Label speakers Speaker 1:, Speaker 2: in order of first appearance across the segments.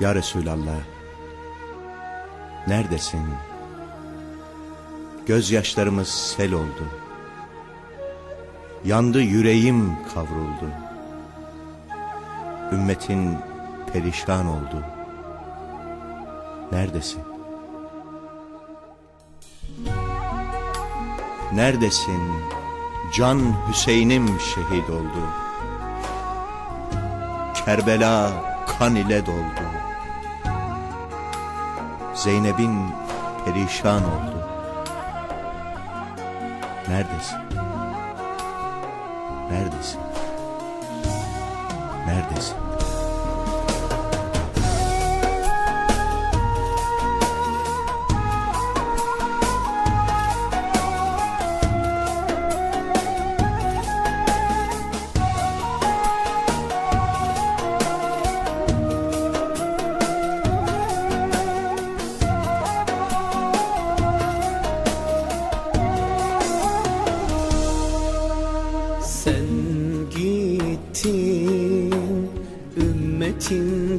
Speaker 1: Ya Resulallah, neredesin? Gözyaşlarımız sel oldu. Yandı yüreğim kavruldu. Ümmetin perişan oldu. Neredesin? Neredesin? Can Hüseyin'im şehit oldu. Kerbela kan ile doldu. Zeynep'in perişan oldu. Neredesin? Neredesin? Neredesin?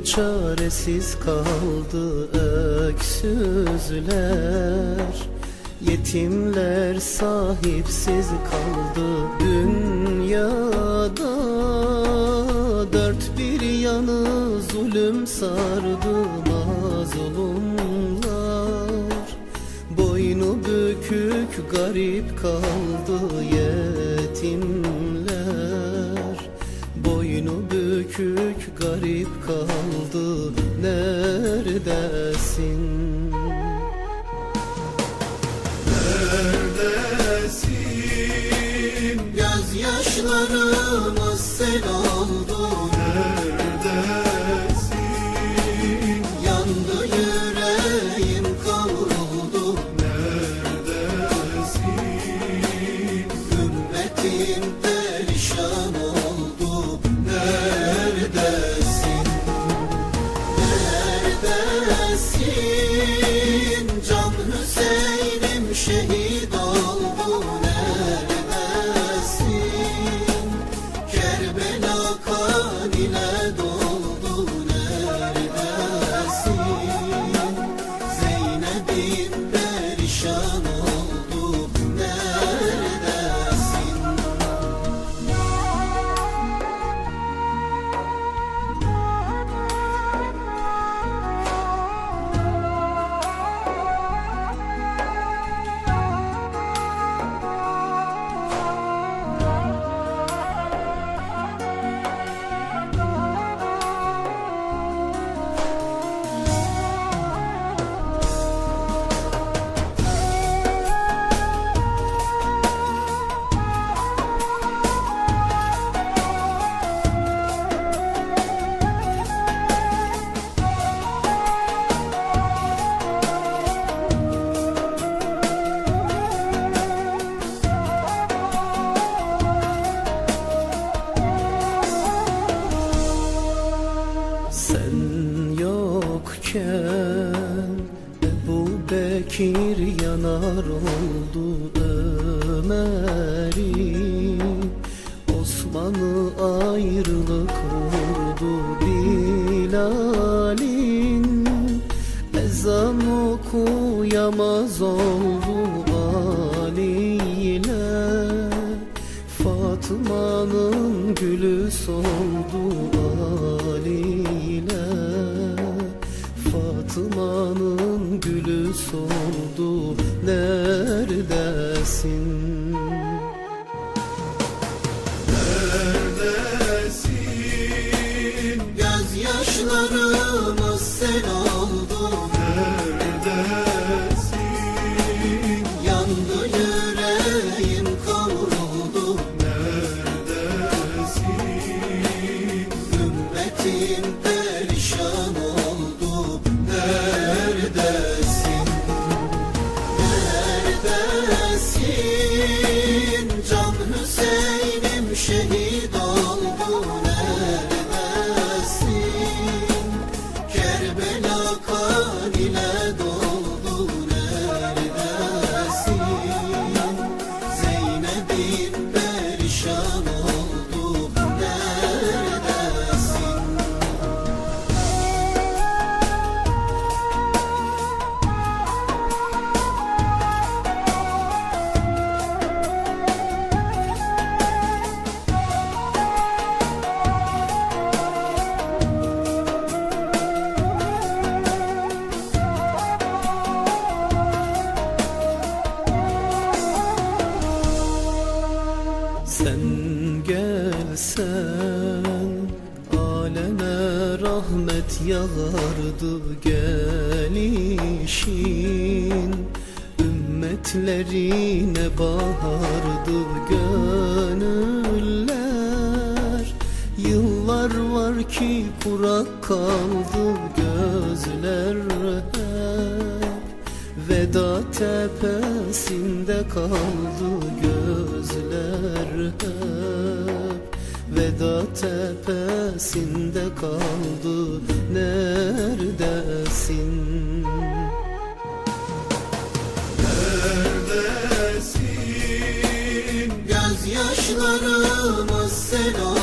Speaker 2: Çaresiz kaldı öksüzler. Yetimler sahipsiz kaldı dünyada. Dört bir yanı zulüm sardı mazlumlar Boynu bükük garip kaldı yetimler garip kaldı neredesin? Neredesin? Gözyaşlarımız sel oldu Neredesin? Yandı yüreğim kavruldu Neredesin? Ümmetim Sen yokken Ebu Bekir yanar oldu Ömer'i Osman'ı ayrılık vurdu Bilal'in. Ezan okuyamaz oldu gülü soldu Ali ile Fatıma'nın gülü soldu Neredesin? Neredesin? Gözyaşlarımız sel oldu Neredesin? Yandı Hüseyin'im şehit Aleme rahmet yağardı gelişin. Ümmetlerine bahardı gönüller. Yıllar var ki kurak kaldı gözler Veda tepesinde kaldı gözler hep Veda tepesinde kaldı neredesin? Neredesin? Gözyaşlarımız sel oldu